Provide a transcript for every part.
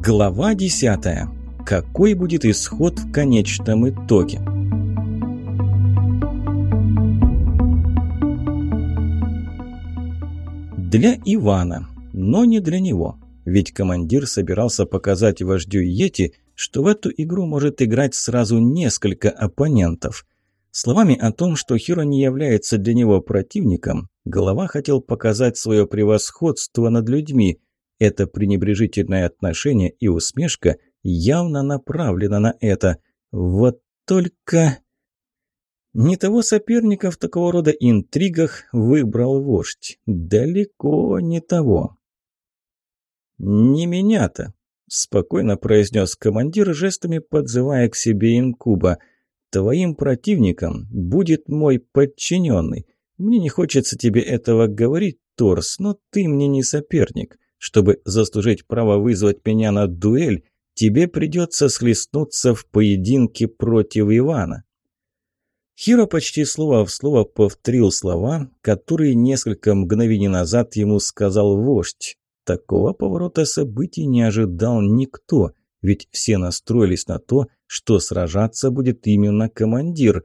Глава 10. Какой будет исход в конечном итоге? Для Ивана, но не для него. Ведь командир собирался показать вождю Йети, что в эту игру может играть сразу несколько оппонентов. Словами о том, что Хиро не является для него противником, глава хотел показать свое превосходство над людьми – это пренебрежительное отношение и усмешка явно направлена на это. Вот только... Не того соперника в такого рода интригах выбрал вождь. Далеко не того. «Не меня-то», – спокойно произнес командир, жестами подзывая к себе инкуба. «Твоим противником будет мой подчиненный. Мне не хочется тебе этого говорить, Торс, но ты мне не соперник. Чтобы заслужить право вызвать меня на дуэль, тебе придется схлестнуться в поединке против Ивана». Хиро почти слово в слово повторил слова, которые несколько мгновений назад ему сказал вождь. Такого поворота событий не ожидал никто, ведь все настроились на то, что сражаться будет именно командир.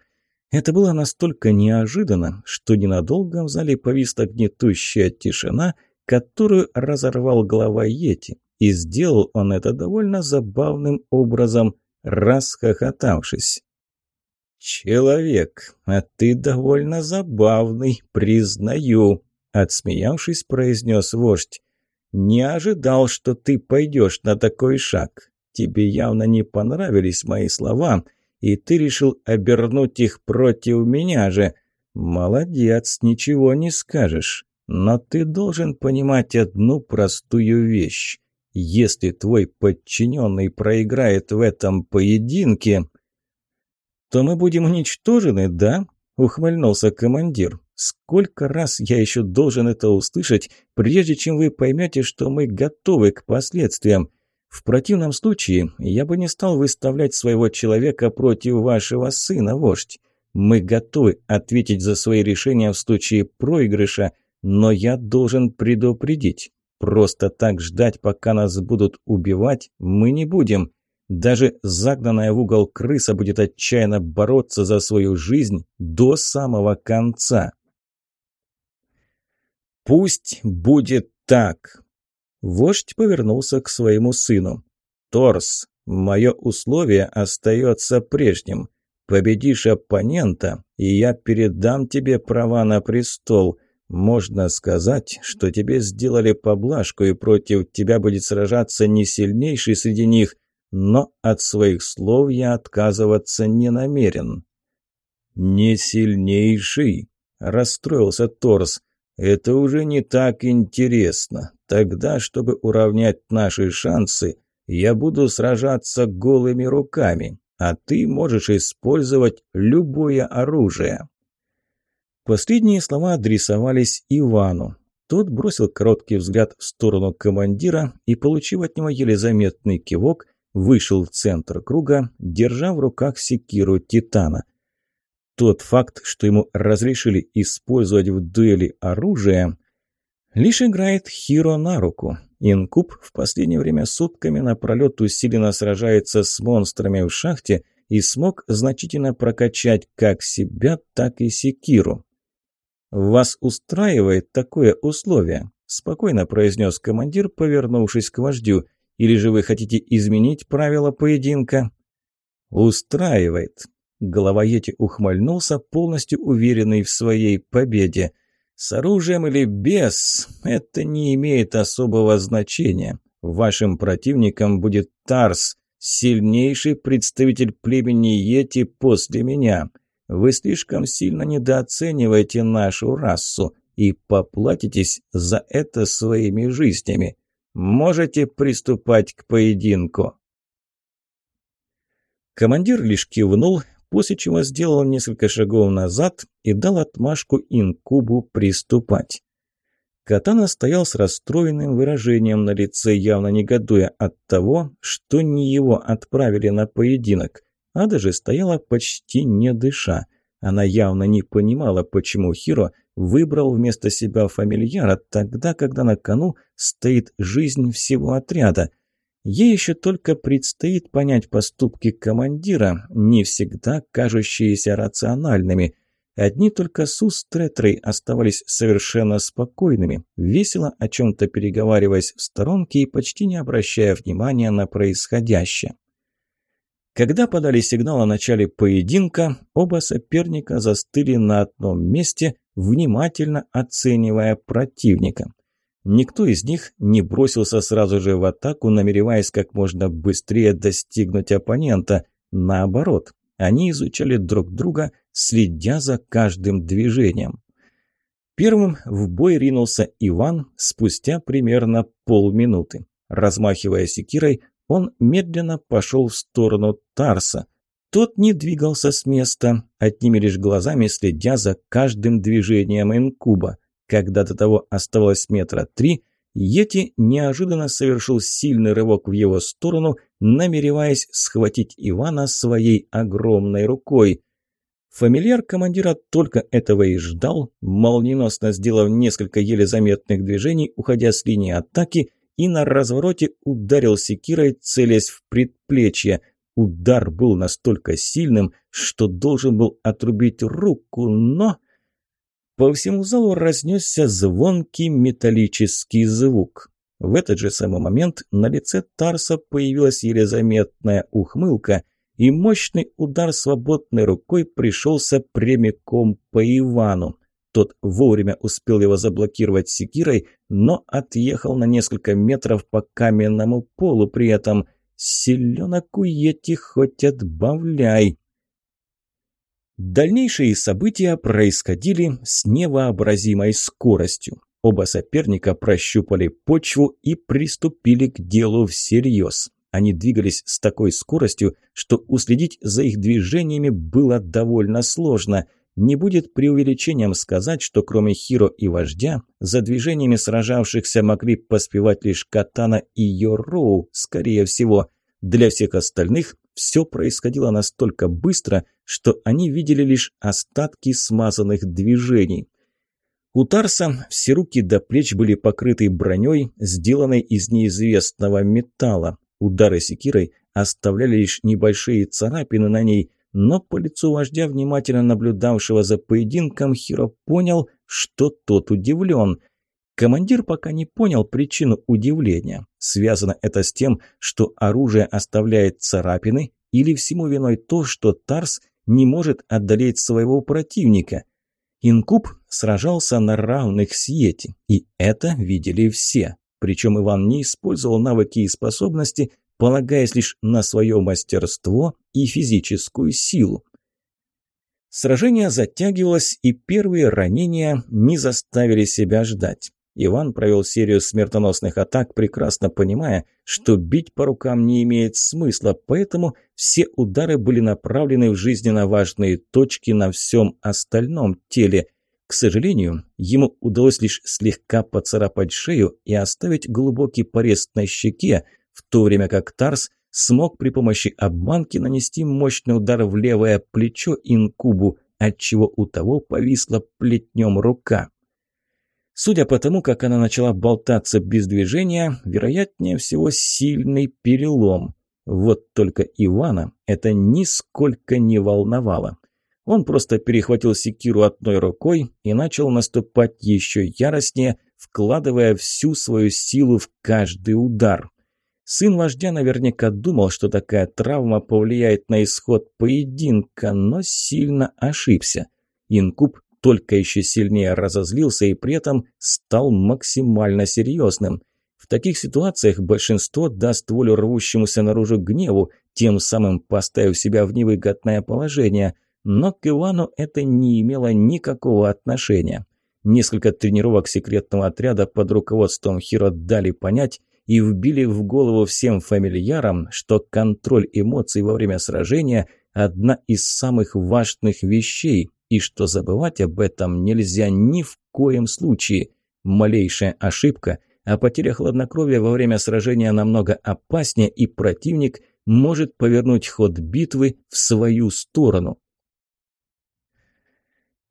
Это было настолько неожиданно, что ненадолго в зале повисла гнетущая тишина – которую разорвал глава Йети. И сделал он это довольно забавным образом, расхохотавшись. «Человек, а ты довольно забавный, признаю», – отсмеявшись, произнес вождь. «Не ожидал, что ты пойдешь на такой шаг. Тебе явно не понравились мои слова, и ты решил обернуть их против меня же. Молодец, ничего не скажешь. Но ты должен понимать одну простую вещь. Если твой подчиненный проиграет в этом поединке, то мы будем уничтожены, да? Ухмыльнулся командир. Сколько раз я еще должен это услышать, прежде чем вы поймете, что мы готовы к последствиям? В противном случае я бы не стал выставлять своего человека против вашего сына, вождь. Мы готовы ответить за свои решения в случае проигрыша, но я должен предупредить. Просто так ждать, пока нас будут убивать, мы не будем. Даже загнанная в угол крыса будет отчаянно бороться за свою жизнь до самого конца. «Пусть будет так!» Вождь повернулся к своему сыну. «Торс, мое условие остается прежним. Победишь оппонента, и я передам тебе права на престол. Можно сказать, что тебе сделали поблажку, и против тебя будет сражаться не сильнейший среди них, но от своих слов я отказываться не намерен». «Не сильнейший?» – расстроился Торс. «Это уже не так интересно. Тогда, чтобы уравнять наши шансы, я буду сражаться голыми руками, а ты можешь использовать любое оружие». Последние слова адресовались Ивану. Тот бросил короткий взгляд в сторону командира и, получив от него еле заметный кивок, вышел в центр круга, держа в руках секиру Титана. Тот факт, что ему разрешили использовать в дуэли оружие, лишь играет Хиро на руку. Инкуб в последнее время сутками напролет усиленно сражается с монстрами в шахте и смог значительно прокачать как себя, так и секиру. «Вас устраивает такое условие?» – спокойно произнес командир, повернувшись к вождю. «Или же вы хотите изменить правила поединка?» «Устраивает». Голова Йети ухмыльнулся, полностью уверенный в своей победе. «С оружием или без, это не имеет особого значения. Вашим противником будет Тарс, сильнейший представитель племени Йети после меня. Вы слишком сильно недооцениваете нашу расу и поплатитесь за это своими жизнями. Можете приступать к поединку». Командир лишь кивнул, после чего сделал несколько шагов назад и дал отмашку инкубу приступать. Катана стоял с расстроенным выражением на лице, явно негодуя от того, что не его отправили на поединок. Ада же стояла почти не дыша. Она явно не понимала, почему Хиро выбрал вместо себя фамильяра тогда, когда на кону стоит жизнь всего отряда. Ей еще только предстоит понять поступки командира, не всегда кажущиеся рациональными. Одни только Су с Третрой оставались совершенно спокойными, весело о чем-то переговариваясь в сторонке и почти не обращая внимания на происходящее. Когда подали сигнал о начале поединка, оба соперника застыли на одном месте, внимательно оценивая противника. Никто из них не бросился сразу же в атаку, намереваясь как можно быстрее достигнуть оппонента. Наоборот, они изучали друг друга, следя за каждым движением. Первым в бой ринулся Иван спустя примерно полминуты. Размахивая секирой, он медленно пошел в сторону Тарса. Тот не двигался с места, одними лишь глазами следя за каждым движением инкуба. Когда до того оставалось метра три, Йети неожиданно совершил сильный рывок в его сторону, намереваясь схватить Ивана своей огромной рукой. Фамильяр командира только этого и ждал, молниеносно сделав несколько еле заметных движений, уходя с линии атаки, и на развороте ударил секирой, целясь в предплечье. Удар был настолько сильным, что должен был отрубить руку, но... По всему залу разнесся звонкий металлический звук. В этот же самый момент на лице Тарса появилась еле заметная ухмылка, и мощный удар свободной рукой пришелся прямиком по Ивану. Тот вовремя успел его заблокировать секирой, но отъехал на несколько метров по каменному полу при этом. Селенок уети хоть отбавляй. Дальнейшие события происходили с невообразимой скоростью. Оба соперника прощупали почву и приступили к делу всерьез. Они двигались с такой скоростью, что уследить за их движениями было довольно сложно. Не будет преувеличением сказать, что кроме Хиро и вождя, за движениями сражавшихся могли поспевать лишь Катана и Йороу, скорее всего. Для всех остальных все происходило настолько быстро, что они видели лишь остатки смазанных движений. У Тарса все руки до плеч были покрыты броней, сделанной из неизвестного металла. Удары секирой оставляли лишь небольшие царапины на ней, но по лицу вождя, внимательно наблюдавшего за поединком, Хиро понял, что тот удивлен – Командир пока не понял причину удивления. Связано это с тем, что оружие оставляет царапины, или всему виной то, что Тарс не может одолеть своего противника. Инкуб сражался на равных с Йети, и это видели все. Причем Иван не использовал навыки и способности, полагаясь лишь на свое мастерство и физическую силу. Сражение затягивалось, и первые ранения не заставили себя ждать. Иван провел серию смертоносных атак, прекрасно понимая, что бить по рукам не имеет смысла, поэтому все удары были направлены в жизненно важные точки на всем остальном теле. К сожалению, ему удалось лишь слегка поцарапать шею и оставить глубокий порез на щеке, в то время как Тарс смог при помощи обманки нанести мощный удар в левое плечо инкубу, отчего у того повисла плетнем рука. Судя по тому, как она начала болтаться без движения, вероятнее всего сильный перелом. Вот только Ивана это нисколько не волновало. Он просто перехватил секиру одной рукой и начал наступать еще яростнее, вкладывая всю свою силу в каждый удар. Сын вождя наверняка думал, что такая травма повлияет на исход поединка, но сильно ошибся. Инкуб только еще сильнее разозлился и при этом стал максимально серьезным. В таких ситуациях большинство даст волю рвущемуся наружу гневу, тем самым поставив себя в невыгодное положение. Но к Ивану это не имело никакого отношения. Несколько тренировок секретного отряда под руководством Хиро дали понять и вбили в голову всем фамильярам, что контроль эмоций во время сражения – одна из самых важных вещей, и что забывать об этом нельзя ни в коем случае. Малейшая ошибка, а потеря хладнокровия во время сражения намного опаснее, и противник может повернуть ход битвы в свою сторону.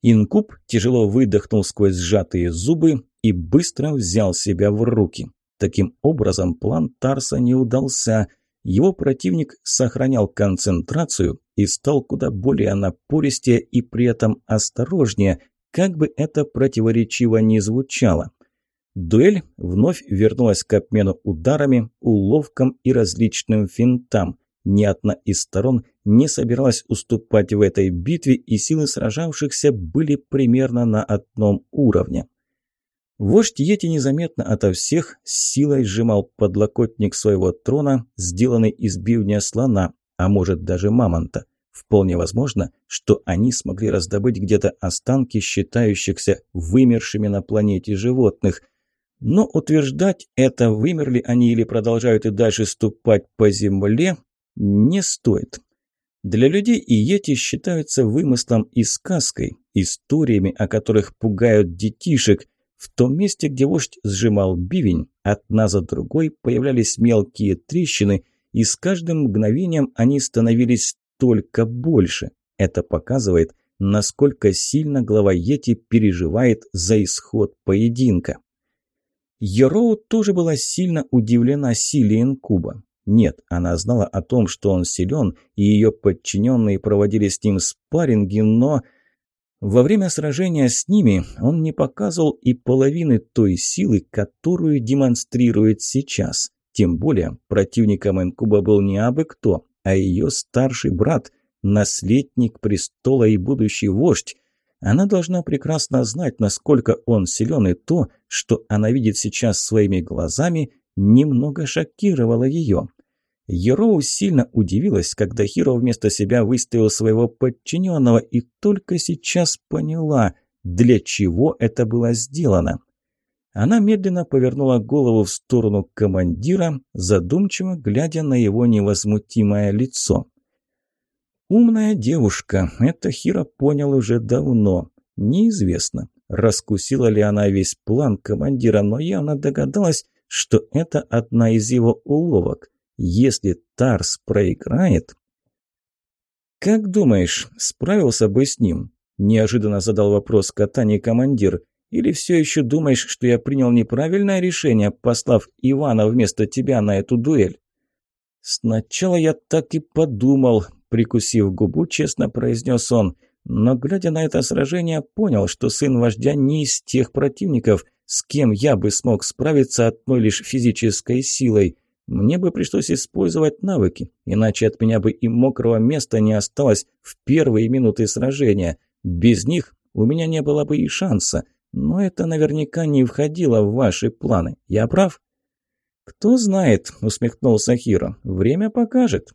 Инкуб тяжело выдохнул сквозь сжатые зубы и быстро взял себя в руки. Таким образом, план Тарса не удался. Его противник сохранял концентрацию и стал куда более напористее и при этом осторожнее, как бы это противоречиво ни звучало. Дуэль вновь вернулась к обмену ударами, уловкам и различным финтам. Ни одна из сторон не собиралась уступать в этой битве, и силы сражавшихся были примерно на одном уровне. Вождь Йети незаметно ото всех с силой сжимал подлокотник своего трона, сделанный из бивня слона, а может даже мамонта. Вполне возможно, что они смогли раздобыть где-то останки считающихся вымершими на планете животных. Но утверждать это, вымерли они или продолжают и дальше ступать по земле, не стоит. Для людей и йети считаются вымыслом и сказкой, историями, о которых пугают детишек. В том месте, где вождь сжимал бивень, одна за другой появлялись мелкие трещины, и с каждым мгновением они становились только больше. Это показывает, насколько сильно глава Йети переживает за исход поединка. Ероу тоже была сильно удивлена силе инкуба. Нет, она знала о том, что он силен, и ее подчиненные проводили с ним спарринги, но... Во время сражения с ними он не показывал и половины той силы, которую демонстрирует сейчас. Тем более противником Инкуба был не абы кто, а ее старший брат, наследник престола и будущий вождь. Она должна прекрасно знать, насколько он силен, и то, что она видит сейчас своими глазами, немного шокировало ее. Ероу сильно удивилась, когда Хиро вместо себя выставил своего подчиненного и только сейчас поняла, для чего это было сделано. Она медленно повернула голову в сторону командира, задумчиво глядя на его невозмутимое лицо. Умная девушка, это Хиро понял уже давно. Неизвестно, раскусила ли она весь план командира, но явно догадалась, что это одна из его уловок. Если Тарс проиграет... «Как думаешь, справился бы с ним?» – неожиданно задал вопрос Катани командир. «Или все еще думаешь, что я принял неправильное решение, послав Ивана вместо тебя на эту дуэль?» «Сначала я так и подумал», – прикусив губу, честно произнес он. «Но, глядя на это сражение, понял, что сын вождя не из тех противников, с кем я бы смог справиться одной лишь физической силой. Мне бы пришлось использовать навыки, иначе от меня бы и мокрого места не осталось в первые минуты сражения. Без них у меня не было бы и шанса, но это наверняка не входило в ваши планы. Я прав?» «Кто знает», — усмехнулся Хиро, — «время покажет».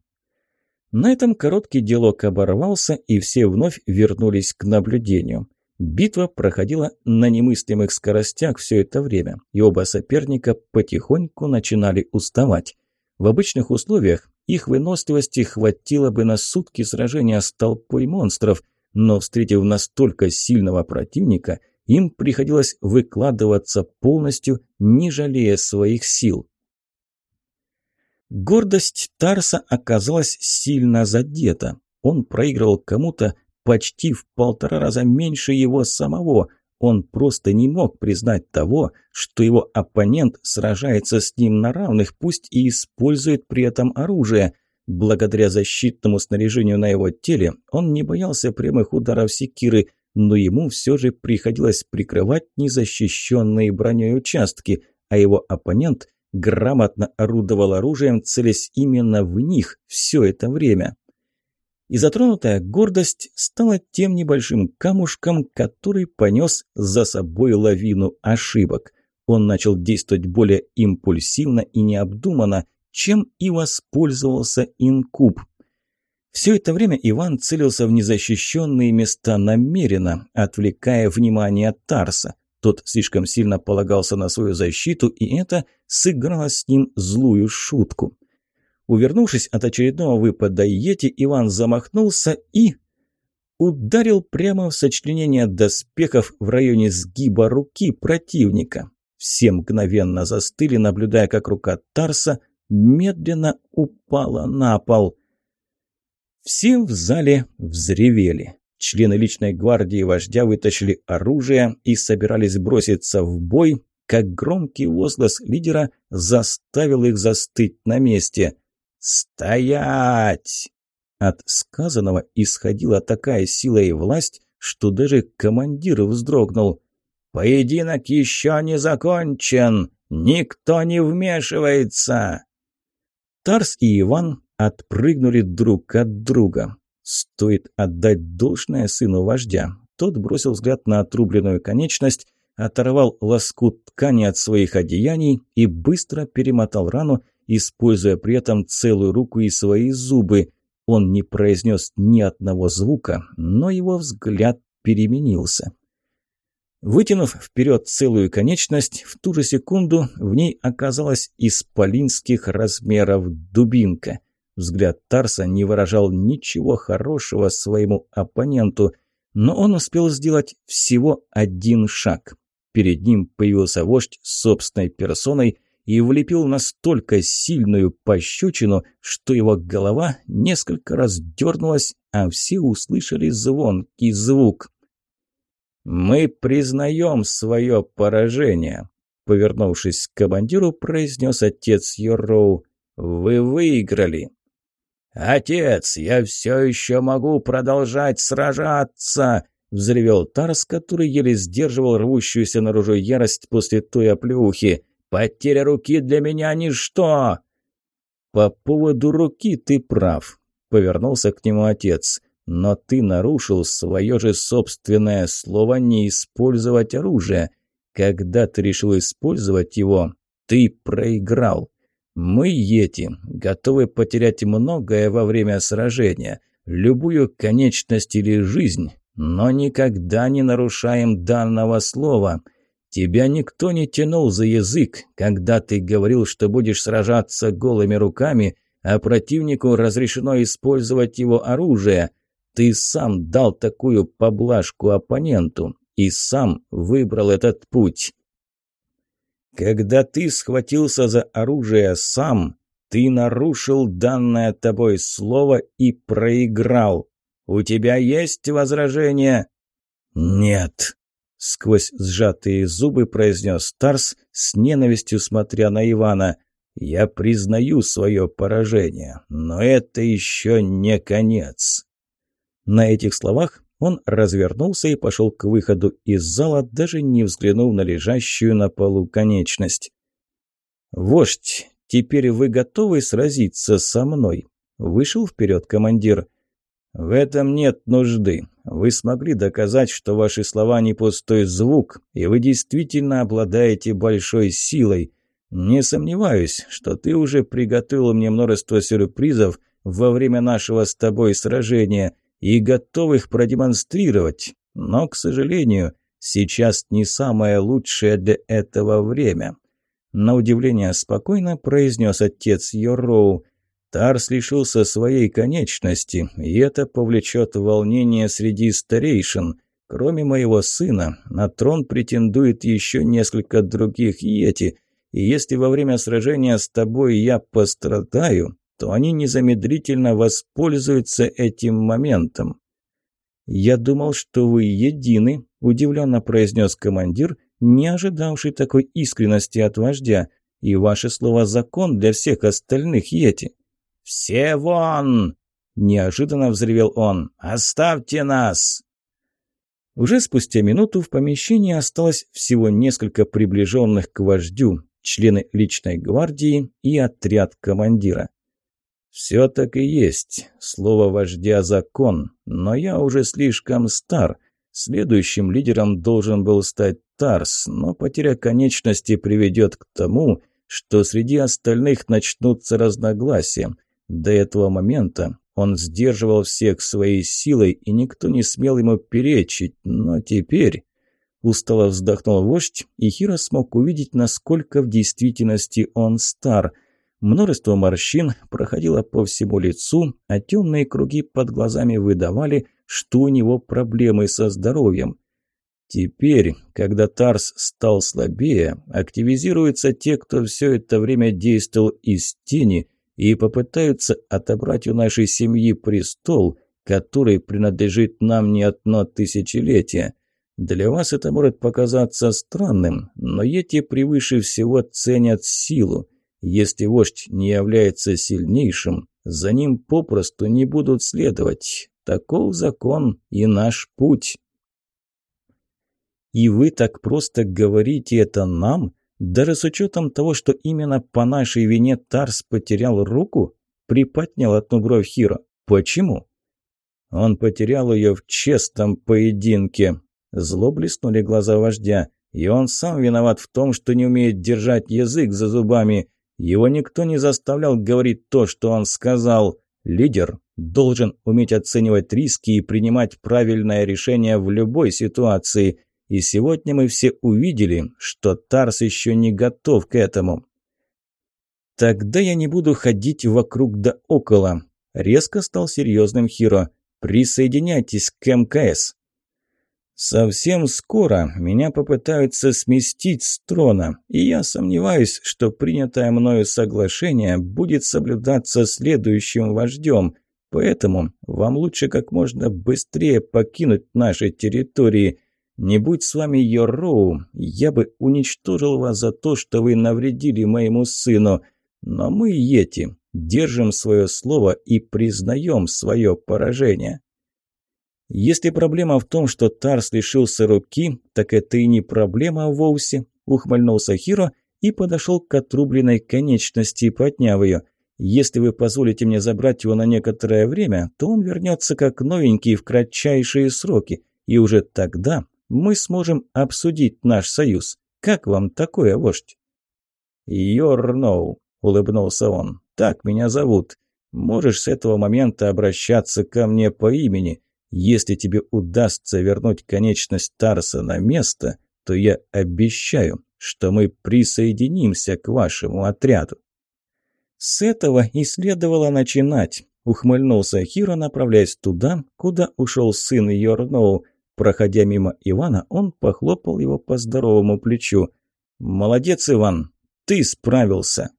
На этом короткий диалог оборвался, и все вновь вернулись к наблюдению. Битва проходила на немыслимых скоростях все это время, и оба соперника потихоньку начинали уставать. В обычных условиях их выносливости хватило бы на сутки сражения с толпой монстров, но, встретив настолько сильного противника, им приходилось выкладываться полностью, не жалея своих сил. Гордость Тарса оказалась сильно задета. Он проигрывал кому-то, почти в полтора раза меньше его самого. Он просто не мог признать того, что его оппонент сражается с ним на равных, пусть и использует при этом оружие. Благодаря защитному снаряжению на его теле он не боялся прямых ударов секиры, но ему все же приходилось прикрывать незащищенные броней участки, а его оппонент грамотно орудовал оружием, целясь именно в них все это время и затронутая гордость стала тем небольшим камушком, который понес за собой лавину ошибок. Он начал действовать более импульсивно и необдуманно, чем и воспользовался инкуб. Все это время Иван целился в незащищенные места намеренно, отвлекая внимание Тарса. Тот слишком сильно полагался на свою защиту, и это сыграло с ним злую шутку. Увернувшись от очередного выпада Йети, Иван замахнулся и... Ударил прямо в сочленение доспехов в районе сгиба руки противника. Все мгновенно застыли, наблюдая, как рука Тарса медленно упала на пол. Все в зале взревели. Члены личной гвардии вождя вытащили оружие и собирались броситься в бой, как громкий возглас лидера заставил их застыть на месте. «Стоять!» От сказанного исходила такая сила и власть, что даже командир вздрогнул. «Поединок еще не закончен! Никто не вмешивается!» Тарс и Иван отпрыгнули друг от друга. Стоит отдать должное сыну вождя. Тот бросил взгляд на отрубленную конечность, оторвал лоскут ткани от своих одеяний и быстро перемотал рану, используя при этом целую руку и свои зубы. Он не произнес ни одного звука, но его взгляд переменился. Вытянув вперед целую конечность, в ту же секунду в ней оказалась исполинских размеров дубинка. Взгляд Тарса не выражал ничего хорошего своему оппоненту, но он успел сделать всего один шаг. Перед ним появился вождь собственной персоной и влепил настолько сильную пощечину, что его голова несколько раз дернулась, а все услышали звонкий звук. «Мы признаем свое поражение», — повернувшись к командиру, произнес отец Йорроу. «Вы выиграли». «Отец, я все еще могу продолжать сражаться!» — взревел Тарс, который еле сдерживал рвущуюся наружу ярость после той оплеухи. «Потеря руки для меня ничто!» «По поводу руки ты прав», — повернулся к нему отец. Но ты нарушил свое же собственное слово не использовать оружие. Когда ты решил использовать его, ты проиграл. Мы, Йети, готовы потерять многое во время сражения, любую конечность или жизнь, но никогда не нарушаем данного слова. Тебя никто не тянул за язык, когда ты говорил, что будешь сражаться голыми руками, а противнику разрешено использовать его оружие – ты сам дал такую поблажку оппоненту и сам выбрал этот путь. Когда ты схватился за оружие сам, ты нарушил данное тобой слово и проиграл. У тебя есть возражения? Нет. Сквозь сжатые зубы произнес Тарс с ненавистью смотря на Ивана. «Я признаю свое поражение, но это еще не конец». На этих словах он развернулся и пошел к выходу из зала, даже не взглянув на лежащую на полу конечность. «Вождь, теперь вы готовы сразиться со мной?» Вышел вперед командир. «В этом нет нужды. Вы смогли доказать, что ваши слова не пустой звук, и вы действительно обладаете большой силой. Не сомневаюсь, что ты уже приготовил мне множество сюрпризов во время нашего с тобой сражения» и готов их продемонстрировать. Но, к сожалению, сейчас не самое лучшее для этого время. На удивление спокойно произнес отец Йорроу. Тарс лишился своей конечности, и это повлечет волнение среди старейшин. Кроме моего сына, на трон претендует еще несколько других йети, и если во время сражения с тобой я пострадаю, то они незамедлительно воспользуются этим моментом. «Я думал, что вы едины», – удивленно произнес командир, не ожидавший такой искренности от вождя. «И ваше слово – закон для всех остальных Йети». «Все вон!» – неожиданно взревел он. «Оставьте нас!» Уже спустя минуту в помещении осталось всего несколько приближенных к вождю, члены личной гвардии и отряд командира. «Все так и есть. Слово вождя – закон. Но я уже слишком стар. Следующим лидером должен был стать Тарс, но потеря конечности приведет к тому, что среди остальных начнутся разногласия. До этого момента он сдерживал всех своей силой, и никто не смел ему перечить, но теперь... Устало вздохнул вождь, и Хиро смог увидеть, насколько в действительности он стар – Множество морщин проходило по всему лицу, а темные круги под глазами выдавали, что у него проблемы со здоровьем. Теперь, когда Тарс стал слабее, активизируются те, кто все это время действовал из тени и попытаются отобрать у нашей семьи престол, который принадлежит нам не одно тысячелетие. Для вас это может показаться странным, но эти превыше всего ценят силу. Если вождь не является сильнейшим, за ним попросту не будут следовать. Таков закон и наш путь. И вы так просто говорите это нам? Даже с учетом того, что именно по нашей вине Тарс потерял руку? Приподнял одну бровь Хиро. Почему? Он потерял ее в честном поединке. Зло блеснули глаза вождя. И он сам виноват в том, что не умеет держать язык за зубами. Его никто не заставлял говорить то, что он сказал. Лидер должен уметь оценивать риски и принимать правильное решение в любой ситуации. И сегодня мы все увидели, что Тарс еще не готов к этому. «Тогда я не буду ходить вокруг да около», – резко стал серьезным Хиро. «Присоединяйтесь к МКС». Совсем скоро меня попытаются сместить с трона, и я сомневаюсь, что принятое мною соглашение будет соблюдаться следующим вождем. Поэтому вам лучше как можно быстрее покинуть наши территории. Не будь с вами Йорроу, я бы уничтожил вас за то, что вы навредили моему сыну. Но мы, Йети, держим свое слово и признаем свое поражение. Если проблема в том, что Тарс лишился руки, так это и не проблема вовсе, ухмыльнулся Хиро и подошел к отрубленной конечности, подняв ее. Если вы позволите мне забрать его на некоторое время, то он вернется как новенький в кратчайшие сроки, и уже тогда мы сможем обсудить наш союз. Как вам такое, вождь? «Йорноу», — улыбнулся он, — «так меня зовут. Можешь с этого момента обращаться ко мне по имени. Если тебе удастся вернуть конечность Тарса на место, то я обещаю, что мы присоединимся к вашему отряду». «С этого и следовало начинать», – ухмыльнулся Хиро, направляясь туда, куда ушел сын Йорноу. Проходя мимо Ивана, он похлопал его по здоровому плечу. «Молодец, Иван, ты справился!»